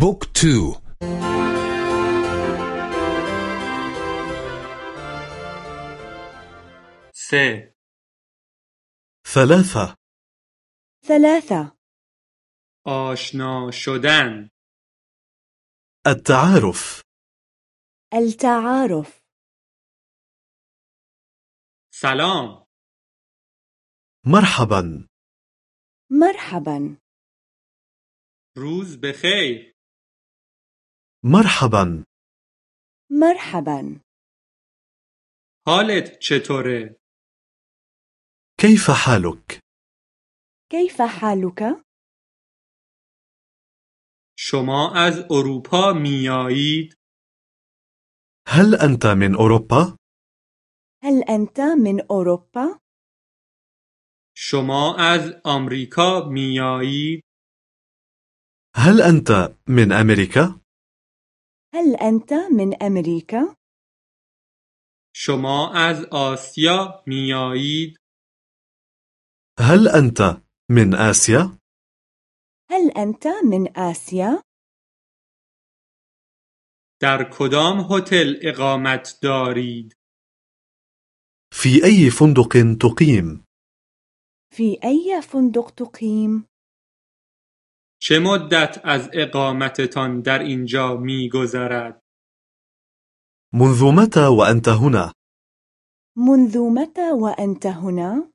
بوك تو. سه. ثلاثة. ثلاثة. آشنا شدن. التعارف. التعارف. سلام. مرحبا. مرحبا. روز بخیر. مرحبا مرحبا حالت چطوره؟ كيف حالك؟ كيف حالك؟ شما از اروپا میایید؟ هل أنت من أوروبا؟ هل أنت من أوروبا؟ شما از آمریکا میایید؟ هل أنت من أمريكا؟ هل أنت من أمريكا؟ شما از آسیا میایید؟ هل أنت من آسيا؟ هل أنت من آسيا؟ در کدام هتل اقامت دارید؟ في أي فندق تقيم؟ في أي فندق تقيم؟ چه مدت از اقامتتان در اینجا میگذرد؟ منذ متى وأنت هنا؟ منذ متى وأنت هنا؟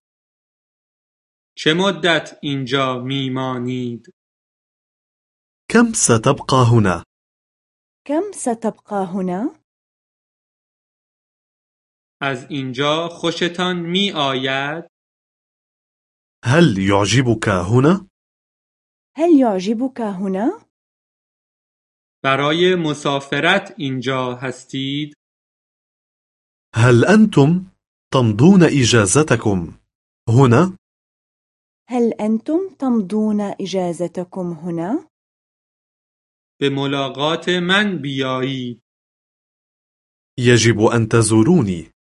چه مدت اینجا میمانید؟ كم ستبقى هنا؟ كم ستبقى هنا؟ از اینجا خوشتان می آید؟ هل يعجبك هنا؟ هل يعجبك هنا؟ برای مسافرت اینجا هستید؟ هل أنتم تمضون إجازتكم هنا؟ هل أنتم تمضون إجازتكم هنا؟ به ملاقات من بیایید. يجب أن تزوروني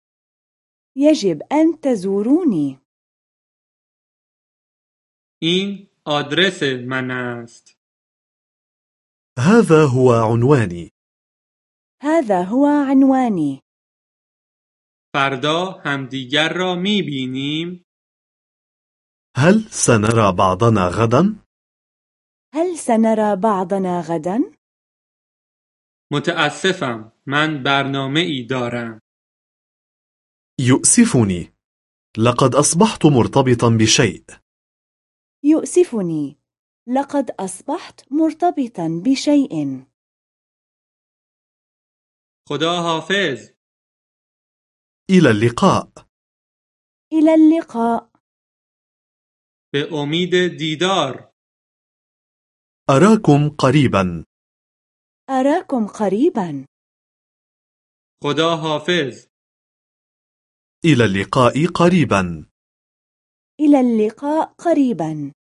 يجب أن تزوروني. این آدرس من است. هذا هو عنواني هذا هو عنواني. فردا همدیگر را می بینیم؟ هل سنرى بعضنا غدا؟ هل سنرى بعضنا غدا؟ متأسفم من برنامه ای دارم. يؤسفني لقد أصبحت مرتبطا بشيء يؤسفني. لقد أصبحت مرتبطا بشيء. خدا حافظ. إلى اللقاء إلى اللقاء. به امید دیدار. أراكم قريبا أراكم قريبا. خدا حافظ. إلى اللقاء قريبا إلى اللقاء قريبا.